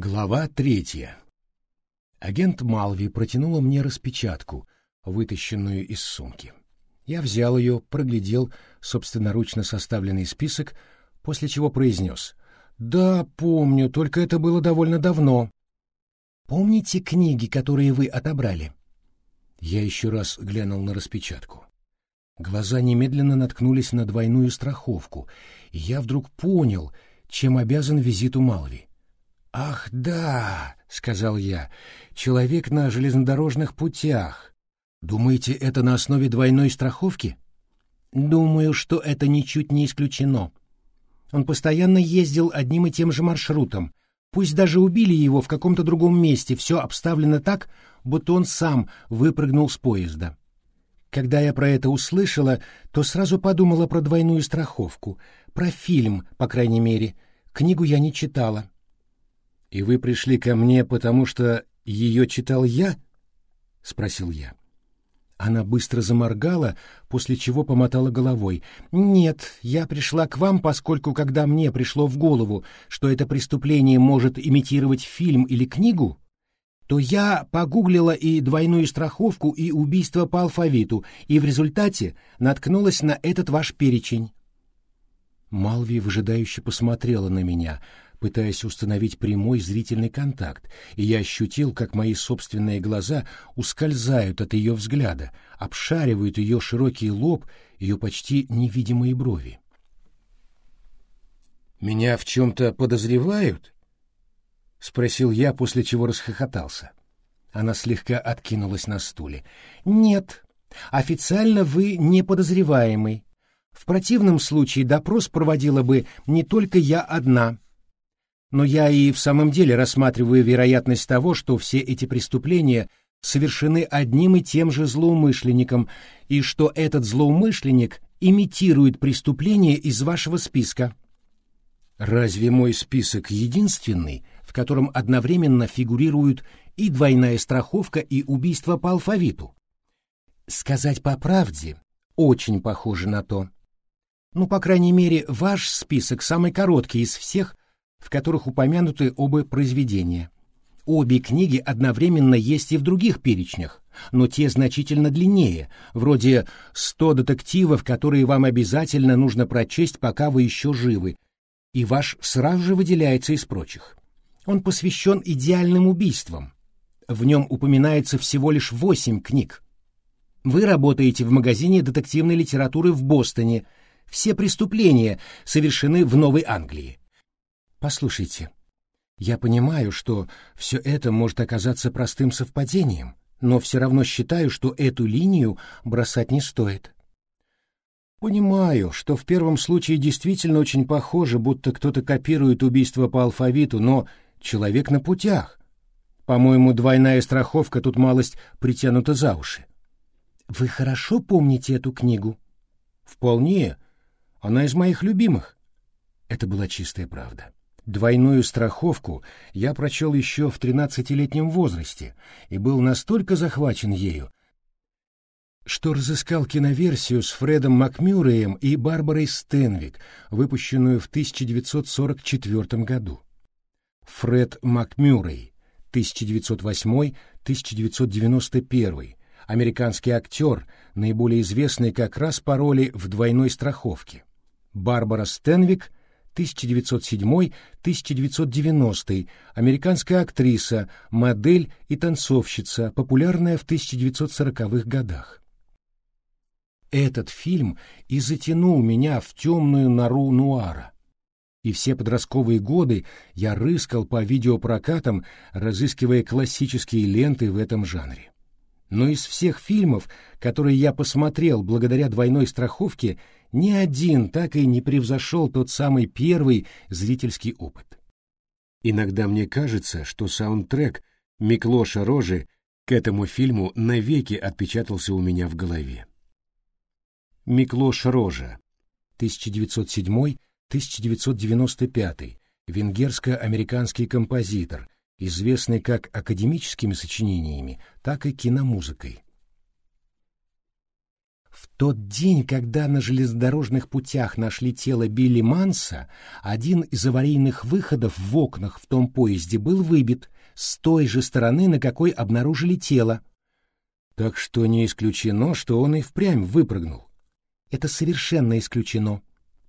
Глава третья. Агент Малви протянула мне распечатку, вытащенную из сумки. Я взял ее, проглядел собственноручно составленный список, после чего произнес. «Да, помню, только это было довольно давно». «Помните книги, которые вы отобрали?» Я еще раз глянул на распечатку. Глаза немедленно наткнулись на двойную страховку, и я вдруг понял, чем обязан визиту Малви. «Ах, да!» — сказал я. «Человек на железнодорожных путях. Думаете, это на основе двойной страховки?» «Думаю, что это ничуть не исключено. Он постоянно ездил одним и тем же маршрутом. Пусть даже убили его в каком-то другом месте, все обставлено так, будто он сам выпрыгнул с поезда. Когда я про это услышала, то сразу подумала про двойную страховку, про фильм, по крайней мере. Книгу я не читала. «И вы пришли ко мне, потому что ее читал я?» — спросил я. Она быстро заморгала, после чего помотала головой. «Нет, я пришла к вам, поскольку, когда мне пришло в голову, что это преступление может имитировать фильм или книгу, то я погуглила и двойную страховку, и убийство по алфавиту, и в результате наткнулась на этот ваш перечень». Малви выжидающе посмотрела на меня — пытаясь установить прямой зрительный контакт, и я ощутил, как мои собственные глаза ускользают от ее взгляда, обшаривают ее широкий лоб, ее почти невидимые брови. «Меня в чем-то подозревают?» — спросил я, после чего расхохотался. Она слегка откинулась на стуле. «Нет, официально вы не подозреваемый. В противном случае допрос проводила бы не только я одна» Но я и в самом деле рассматриваю вероятность того, что все эти преступления совершены одним и тем же злоумышленником, и что этот злоумышленник имитирует преступление из вашего списка. Разве мой список единственный, в котором одновременно фигурируют и двойная страховка, и убийство по алфавиту? Сказать по правде, очень похоже на то. Ну, по крайней мере, ваш список самый короткий из всех, в которых упомянуты оба произведения. Обе книги одновременно есть и в других перечнях, но те значительно длиннее, вроде «100 детективов, которые вам обязательно нужно прочесть, пока вы еще живы», и ваш сразу же выделяется из прочих. Он посвящен идеальным убийствам. В нем упоминается всего лишь восемь книг. Вы работаете в магазине детективной литературы в Бостоне. Все преступления совершены в Новой Англии. Послушайте, я понимаю, что все это может оказаться простым совпадением, но все равно считаю, что эту линию бросать не стоит. Понимаю, что в первом случае действительно очень похоже, будто кто-то копирует убийство по алфавиту, но человек на путях. По-моему, двойная страховка тут малость притянута за уши. Вы хорошо помните эту книгу? Вполне. Она из моих любимых. Это была чистая правда. Двойную страховку я прочел еще в тринадцатилетнем возрасте и был настолько захвачен ею, что разыскал киноверсию с Фредом Макмюрреем и Барбарой Стэнвик, выпущенную в 1944 году. Фред Макмюррей, 1908-1991, американский актер, наиболее известный как раз по роли в «Двойной страховке». Барбара Стэнвик – 1907-1990, американская актриса, модель и танцовщица, популярная в 1940-х годах. Этот фильм и затянул меня в темную нору нуара. И все подростковые годы я рыскал по видеопрокатам, разыскивая классические ленты в этом жанре. Но из всех фильмов, которые я посмотрел благодаря двойной страховке, ни один так и не превзошел тот самый первый зрительский опыт. Иногда мне кажется, что саундтрек Миклоша Рожи к этому фильму навеки отпечатался у меня в голове. Миклош Рожа, 1907-1995, венгерско-американский композитор, известный как академическими сочинениями, так и киномузыкой. В тот день, когда на железнодорожных путях нашли тело Билли Манса, один из аварийных выходов в окнах в том поезде был выбит с той же стороны, на какой обнаружили тело. Так что не исключено, что он и впрямь выпрыгнул. Это совершенно исключено.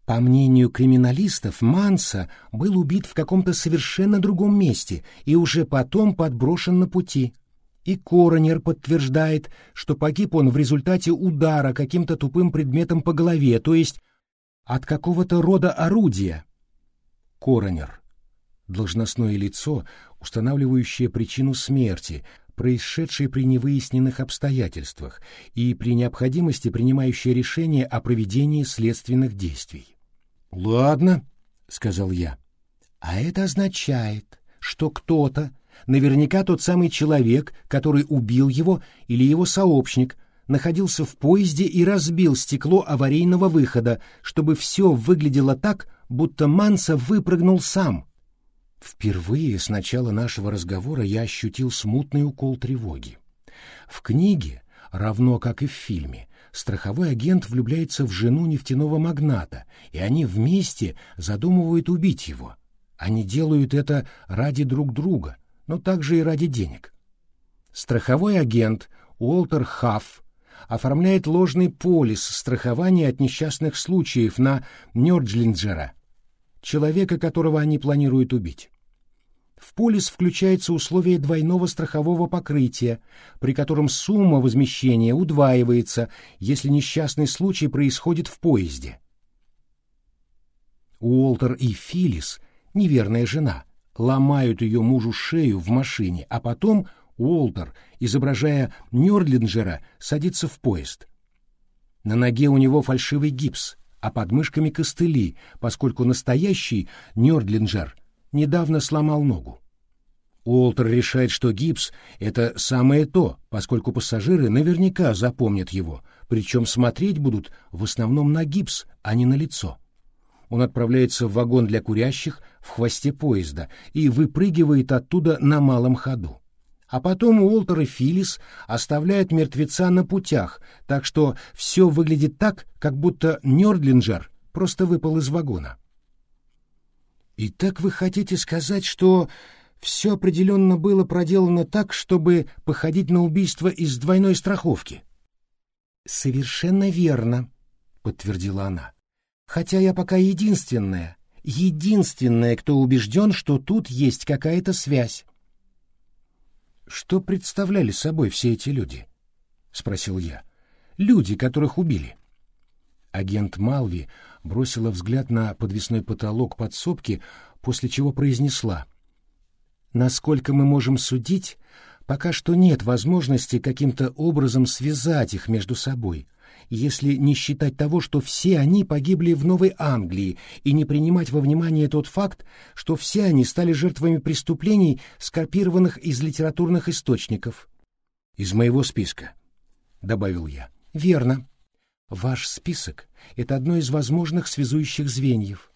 По мнению криминалистов, Манса был убит в каком-то совершенно другом месте и уже потом подброшен на пути. И коронер подтверждает, что погиб он в результате удара каким-то тупым предметом по голове, то есть от какого-то рода орудия. Коронер — должностное лицо, устанавливающее причину смерти, происшедшей при невыясненных обстоятельствах и при необходимости принимающее решение о проведении следственных действий. «Ладно», — сказал я. «А это означает, что кто-то, наверняка тот самый человек, который убил его или его сообщник, находился в поезде и разбил стекло аварийного выхода, чтобы все выглядело так, будто Манса выпрыгнул сам». Впервые с начала нашего разговора я ощутил смутный укол тревоги. В книге, равно как и в фильме, страховой агент влюбляется в жену нефтяного магната, и они вместе задумывают убить его. Они делают это ради друг друга, но также и ради денег. Страховой агент Уолтер Хафф оформляет ложный полис страхования от несчастных случаев на Нёрджлинджера, человека, которого они планируют убить. В полис включается условие двойного страхового покрытия, при котором сумма возмещения удваивается, если несчастный случай происходит в поезде. Уолтер и Филлис, неверная жена, ломают ее мужу шею в машине, а потом Уолтер, изображая Нёрдлинджера, садится в поезд. На ноге у него фальшивый гипс, а под мышками костыли, поскольку настоящий Нёрдлинджер недавно сломал ногу. Уолтер решает, что гипс — это самое то, поскольку пассажиры наверняка запомнят его, причем смотреть будут в основном на гипс, а не на лицо. Он отправляется в вагон для курящих в хвосте поезда и выпрыгивает оттуда на малом ходу. А потом Уолтер и Филлис оставляют мертвеца на путях, так что все выглядит так, как будто Нёрдлинджер просто выпал из вагона. И так вы хотите сказать, что все определенно было проделано так, чтобы походить на убийство из двойной страховки? Совершенно верно, подтвердила она. Хотя я пока единственная, единственная, кто убежден, что тут есть какая-то связь. Что представляли собой все эти люди? спросил я. Люди, которых убили. Агент Малви бросила взгляд на подвесной потолок подсобки, после чего произнесла. «Насколько мы можем судить, пока что нет возможности каким-то образом связать их между собой, если не считать того, что все они погибли в Новой Англии, и не принимать во внимание тот факт, что все они стали жертвами преступлений, скопированных из литературных источников». «Из моего списка», — добавил я. «Верно», Ваш список — это одно из возможных связующих звеньев.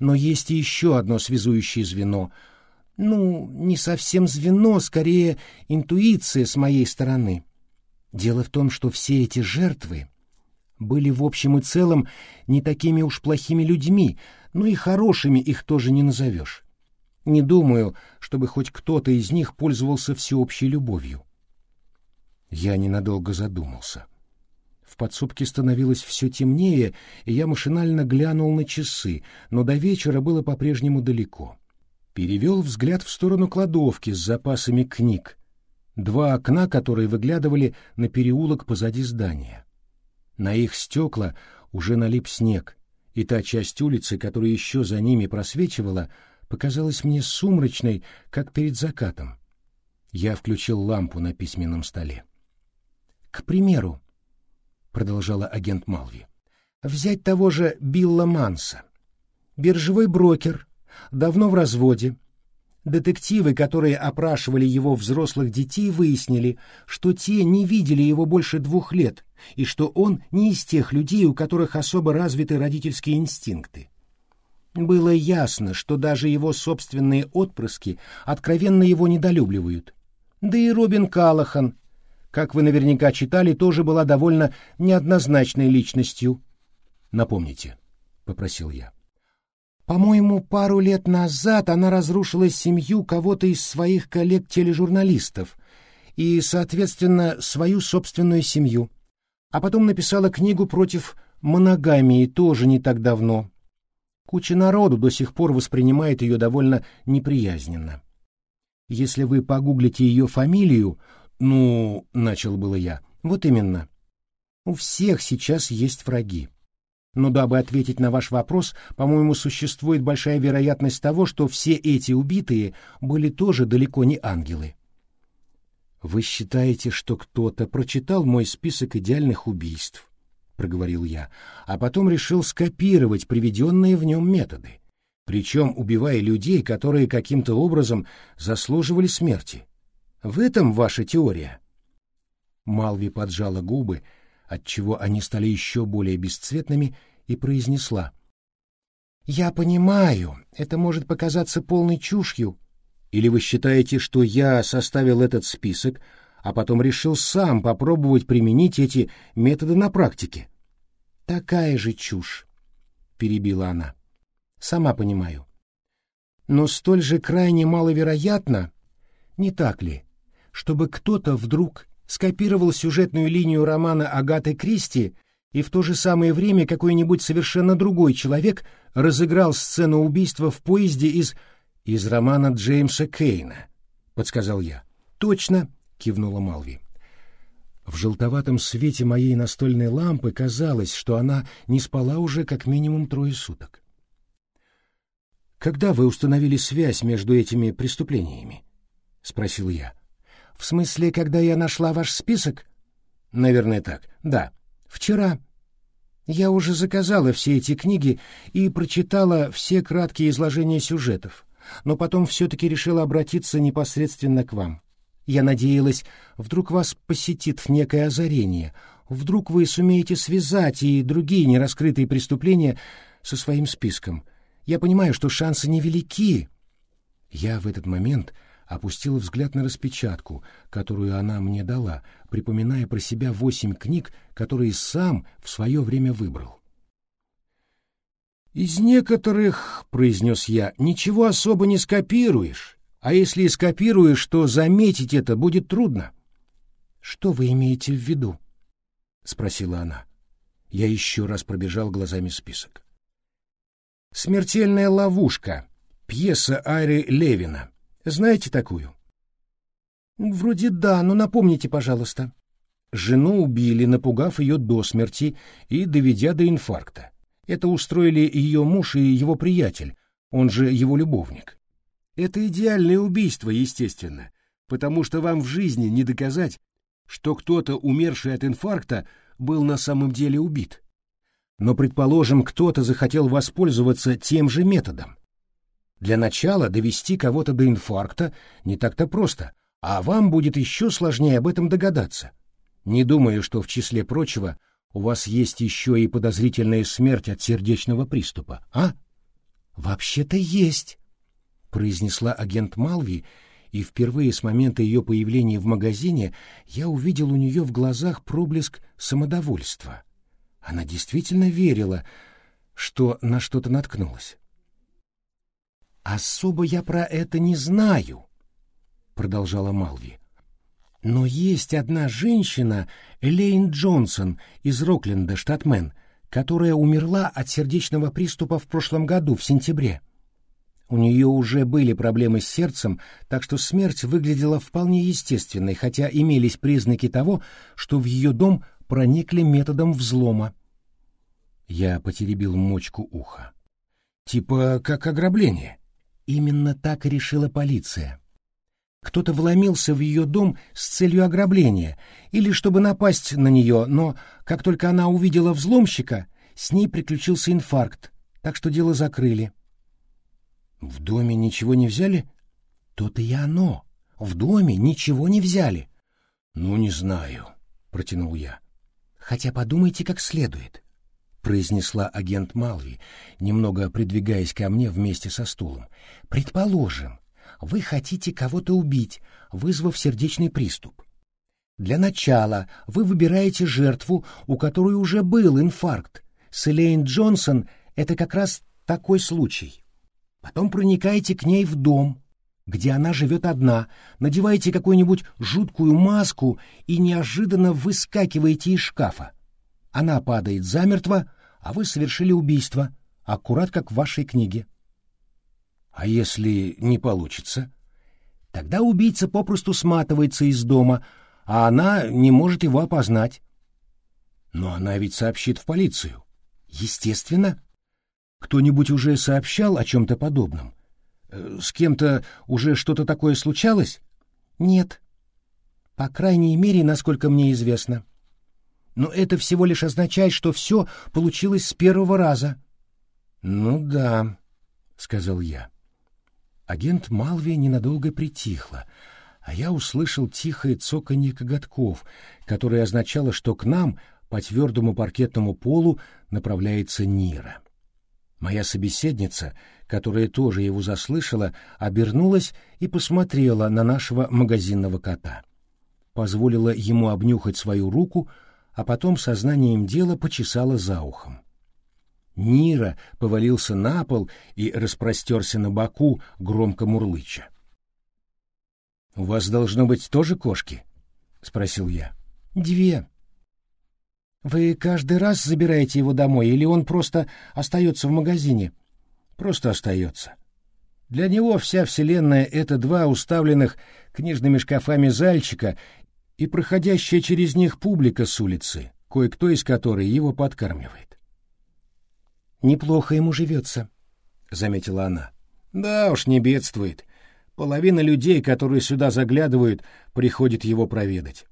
Но есть и еще одно связующее звено. Ну, не совсем звено, скорее интуиция с моей стороны. Дело в том, что все эти жертвы были в общем и целом не такими уж плохими людьми, но и хорошими их тоже не назовешь. Не думаю, чтобы хоть кто-то из них пользовался всеобщей любовью. Я ненадолго задумался. В подсобке становилось все темнее, и я машинально глянул на часы, но до вечера было по-прежнему далеко. Перевел взгляд в сторону кладовки с запасами книг, два окна, которые выглядывали на переулок позади здания. На их стекла уже налип снег, и та часть улицы, которая еще за ними просвечивала, показалась мне сумрачной, как перед закатом. Я включил лампу на письменном столе. К примеру, продолжала агент Малви. Взять того же Билла Манса. Биржевой брокер, давно в разводе. Детективы, которые опрашивали его взрослых детей, выяснили, что те не видели его больше двух лет и что он не из тех людей, у которых особо развиты родительские инстинкты. Было ясно, что даже его собственные отпрыски откровенно его недолюбливают. Да и Робин Калахан, как вы наверняка читали, тоже была довольно неоднозначной личностью. Напомните, — попросил я. По-моему, пару лет назад она разрушила семью кого-то из своих коллег-тележурналистов и, соответственно, свою собственную семью. А потом написала книгу против моногамии тоже не так давно. Куча народу до сих пор воспринимает ее довольно неприязненно. Если вы погуглите ее фамилию, ну, начал было я, вот именно. У всех сейчас есть враги. Но дабы ответить на ваш вопрос, по-моему, существует большая вероятность того, что все эти убитые были тоже далеко не ангелы. Вы считаете, что кто-то прочитал мой список идеальных убийств, проговорил я, а потом решил скопировать приведенные в нем методы, причем убивая людей, которые каким-то образом заслуживали смерти. В этом ваша теория. Малви поджала губы, отчего они стали еще более бесцветными, и произнесла. «Я понимаю, это может показаться полной чушью. Или вы считаете, что я составил этот список, а потом решил сам попробовать применить эти методы на практике?» «Такая же чушь», — перебила она. «Сама понимаю. Но столь же крайне маловероятно, не так ли, чтобы кто-то вдруг скопировал сюжетную линию романа Агаты Кристи и в то же самое время какой-нибудь совершенно другой человек разыграл сцену убийства в поезде из из романа Джеймса Кейна, подсказал я. Точно, кивнула Малви. В желтоватом свете моей настольной лампы казалось, что она не спала уже как минимум трое суток. Когда вы установили связь между этими преступлениями? спросил я. В смысле, когда я нашла ваш список? Наверное, так. Да. Вчера. Я уже заказала все эти книги и прочитала все краткие изложения сюжетов, но потом все-таки решила обратиться непосредственно к вам. Я надеялась, вдруг вас посетит некое озарение, вдруг вы сумеете связать и другие нераскрытые преступления со своим списком. Я понимаю, что шансы невелики. Я в этот момент опустила взгляд на распечатку, которую она мне дала, припоминая про себя восемь книг, которые сам в свое время выбрал. «Из некоторых, — произнес я, — ничего особо не скопируешь, а если и скопируешь, то заметить это будет трудно». «Что вы имеете в виду?» — спросила она. Я еще раз пробежал глазами список. «Смертельная ловушка. Пьеса Ари Левина. Знаете такую? Вроде да, но напомните, пожалуйста. Жену убили, напугав ее до смерти и доведя до инфаркта. Это устроили ее муж и его приятель, он же его любовник. Это идеальное убийство, естественно, потому что вам в жизни не доказать, что кто-то, умерший от инфаркта, был на самом деле убит. Но, предположим, кто-то захотел воспользоваться тем же методом. Для начала довести кого-то до инфаркта не так-то просто, а вам будет еще сложнее об этом догадаться. Не думаю, что в числе прочего у вас есть еще и подозрительная смерть от сердечного приступа, а? Вообще-то есть, произнесла агент Малви, и впервые с момента ее появления в магазине я увидел у нее в глазах проблеск самодовольства. Она действительно верила, что на что-то наткнулась. «Особо я про это не знаю», — продолжала Малви. «Но есть одна женщина, Элейн Джонсон из Рокленда, штат Мэн, которая умерла от сердечного приступа в прошлом году, в сентябре. У нее уже были проблемы с сердцем, так что смерть выглядела вполне естественной, хотя имелись признаки того, что в ее дом проникли методом взлома. Я потеребил мочку уха. Типа как ограбление. Именно так решила полиция. Кто-то вломился в ее дом с целью ограбления или чтобы напасть на нее, но как только она увидела взломщика, с ней приключился инфаркт, так что дело закрыли. В доме ничего не взяли? То-то и оно. В доме ничего не взяли. Ну, не знаю, протянул я. Хотя подумайте как следует произнесла агент Малви, немного придвигаясь ко мне вместе со стулом. Предположим, вы хотите кого-то убить, вызвав сердечный приступ. Для начала вы выбираете жертву, у которой уже был инфаркт. С Элейн Джонсон это как раз такой случай. Потом проникаете к ней в дом, где она живет одна, надеваете какую-нибудь жуткую маску и неожиданно выскакиваете из шкафа. Она падает замертво, а вы совершили убийство, аккурат как в вашей книге. А если не получится? Тогда убийца попросту сматывается из дома, а она не может его опознать. Но она ведь сообщит в полицию. Естественно. Кто-нибудь уже сообщал о чем-то подобном? Э, с кем-то уже что-то такое случалось? Нет. По крайней мере, насколько мне известно. Но это всего лишь означает, что все получилось с первого раза. Ну да, сказал я. Агент Малви ненадолго притихла, а я услышал тихое цоканье коготков, которое означало, что к нам по твердому паркетному полу направляется Нира. Моя собеседница, которая тоже его заслышала, обернулась и посмотрела на нашего магазинного кота. Позволила ему обнюхать свою руку, а потом сознанием дела почесала за ухом. Нира повалился на пол и распростерся на боку, громко мурлыча. — У вас должно быть тоже кошки? — спросил я. — Две. — Вы каждый раз забираете его домой, или он просто остается в магазине? — Просто остается. Для него вся вселенная — это два уставленных книжными шкафами зальчика и проходящая через них публика с улицы, кое-кто из которой его подкармливает. «Неплохо ему живется», — заметила она. «Да уж, не бедствует. Половина людей, которые сюда заглядывают, приходит его проведать».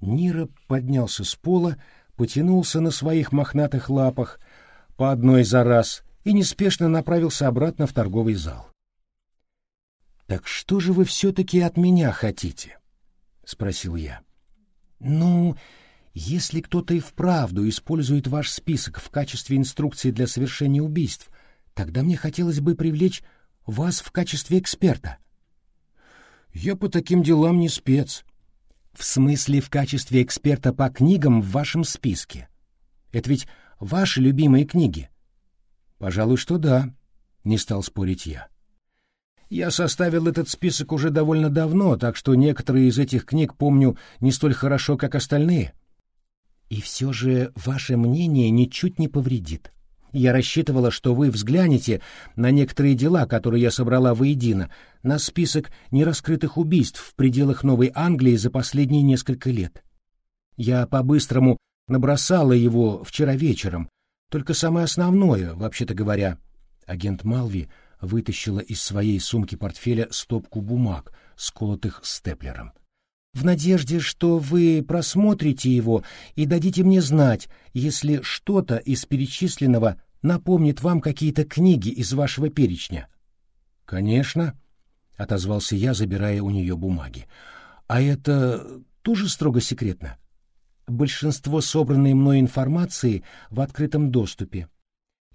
Нира поднялся с пола, потянулся на своих мохнатых лапах по одной за раз и неспешно направился обратно в торговый зал. «Так что же вы все-таки от меня хотите?» — спросил я. «Ну, если кто-то и вправду использует ваш список в качестве инструкции для совершения убийств, тогда мне хотелось бы привлечь вас в качестве эксперта». «Я по таким делам не спец». «В смысле в качестве эксперта по книгам в вашем списке? Это ведь ваши любимые книги?» «Пожалуй, что да», — не стал спорить я. Я составил этот список уже довольно давно, так что некоторые из этих книг помню не столь хорошо, как остальные. И все же ваше мнение ничуть не повредит. Я рассчитывала, что вы взглянете на некоторые дела, которые я собрала воедино, на список нераскрытых убийств в пределах Новой Англии за последние несколько лет. Я по-быстрому набросала его вчера вечером, только самое основное, вообще-то говоря. Агент Малви — вытащила из своей сумки-портфеля стопку бумаг, сколотых степлером. «В надежде, что вы просмотрите его и дадите мне знать, если что-то из перечисленного напомнит вам какие-то книги из вашего перечня». «Конечно», — отозвался я, забирая у нее бумаги. «А это тоже строго секретно?» «Большинство собранной мной информации в открытом доступе»,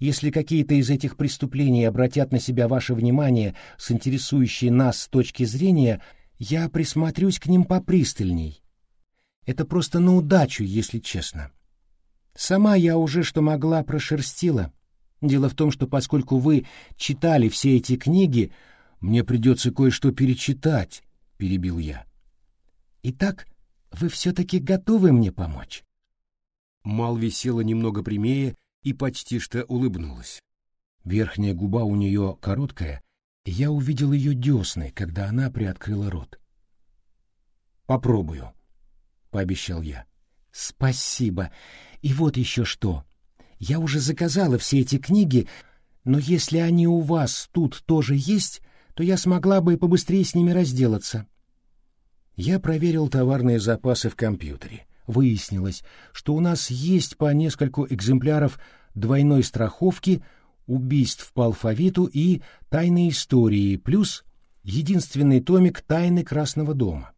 если какие-то из этих преступлений обратят на себя ваше внимание с интересующей нас точки зрения, я присмотрюсь к ним попристальней. Это просто на удачу, если честно. Сама я уже что могла прошерстила. Дело в том, что поскольку вы читали все эти книги, мне придется кое-что перечитать, — перебил я. Итак, вы все-таки готовы мне помочь? Мал висела немного прямее и почти что улыбнулась. Верхняя губа у нее короткая, я увидел ее десны, когда она приоткрыла рот. «Попробую», — пообещал я. «Спасибо. И вот еще что. Я уже заказала все эти книги, но если они у вас тут тоже есть, то я смогла бы побыстрее с ними разделаться». Я проверил товарные запасы в компьютере выяснилось, что у нас есть по нескольку экземпляров двойной страховки, убийств по алфавиту и тайной истории, плюс единственный томик «Тайны Красного дома».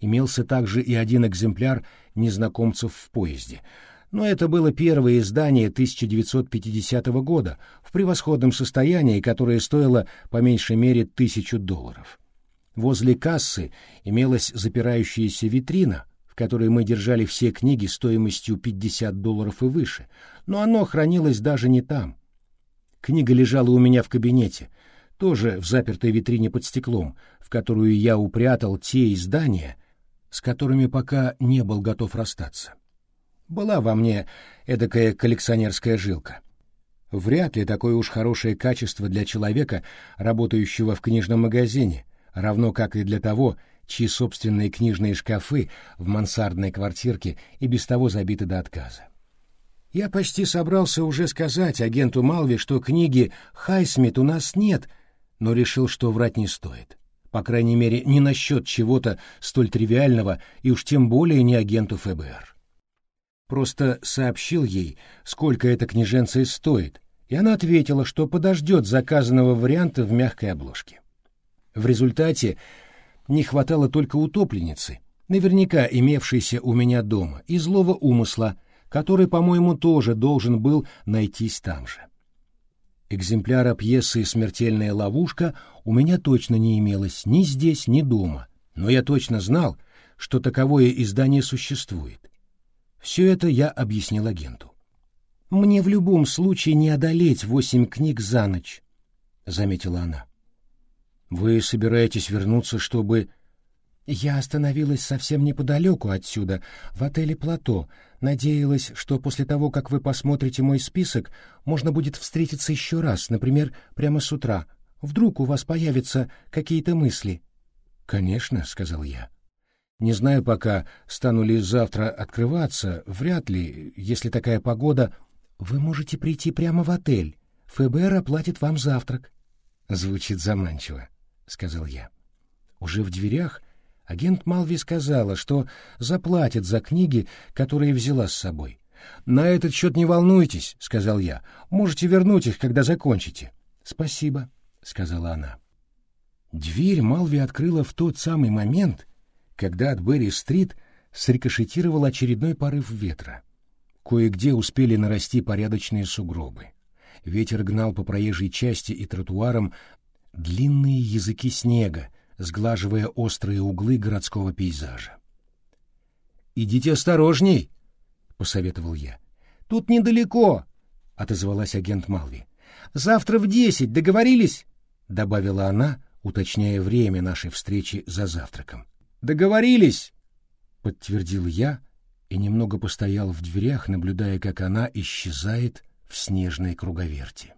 Имелся также и один экземпляр «Незнакомцев в поезде», но это было первое издание 1950 года в превосходном состоянии, которое стоило по меньшей мере тысячу долларов. Возле кассы имелась запирающаяся витрина, которой мы держали все книги стоимостью 50 долларов и выше, но оно хранилось даже не там. Книга лежала у меня в кабинете, тоже в запертой витрине под стеклом, в которую я упрятал те издания, с которыми пока не был готов расстаться. Была во мне эдакая коллекционерская жилка. Вряд ли такое уж хорошее качество для человека, работающего в книжном магазине, равно как и для того, чьи собственные книжные шкафы в мансардной квартирке и без того забиты до отказа. Я почти собрался уже сказать агенту Малви, что книги Хайсмит у нас нет, но решил, что врать не стоит. По крайней мере, не насчет чего-то столь тривиального и уж тем более не агенту ФБР. Просто сообщил ей, сколько эта книженция стоит, и она ответила, что подождет заказанного варианта в мягкой обложке. В результате не хватало только утопленницы, наверняка имевшейся у меня дома, и злого умысла — который, по-моему, тоже должен был найтись там же. Экземпляра пьесы «Смертельная ловушка» у меня точно не имелось ни здесь, ни дома, но я точно знал, что таковое издание существует. Все это я объяснил агенту. «Мне в любом случае не одолеть восемь книг за ночь», — заметила она. «Вы собираетесь вернуться, чтобы...» «Я остановилась совсем неподалеку отсюда, в отеле «Плато», Надеялась, что после того, как вы посмотрите мой список, можно будет встретиться еще раз, например, прямо с утра. Вдруг у вас появятся какие-то мысли. Конечно, сказал я. Не знаю пока, стану ли завтра открываться, вряд ли, если такая погода. Вы можете прийти прямо в отель. ФБР оплатит вам завтрак. Звучит заманчиво, сказал я. Уже в дверях Агент Малви сказала, что заплатит за книги, которые взяла с собой. «На этот счет не волнуйтесь», — сказал я. «Можете вернуть их, когда закончите». «Спасибо», — сказала она. Дверь Малви открыла в тот самый момент, когда от Берри-стрит срикошетировал очередной порыв ветра. Кое-где успели нарасти порядочные сугробы. Ветер гнал по проезжей части и тротуарам длинные языки снега, сглаживая острые углы городского пейзажа. «Идите осторожней», — посоветовал я. «Тут недалеко», — отозвалась агент Малви. «Завтра в десять, договорились?» — добавила она, уточняя время нашей встречи за завтраком. «Договорились!» — подтвердил я и немного постоял в дверях, наблюдая, как она исчезает в снежной круговерти.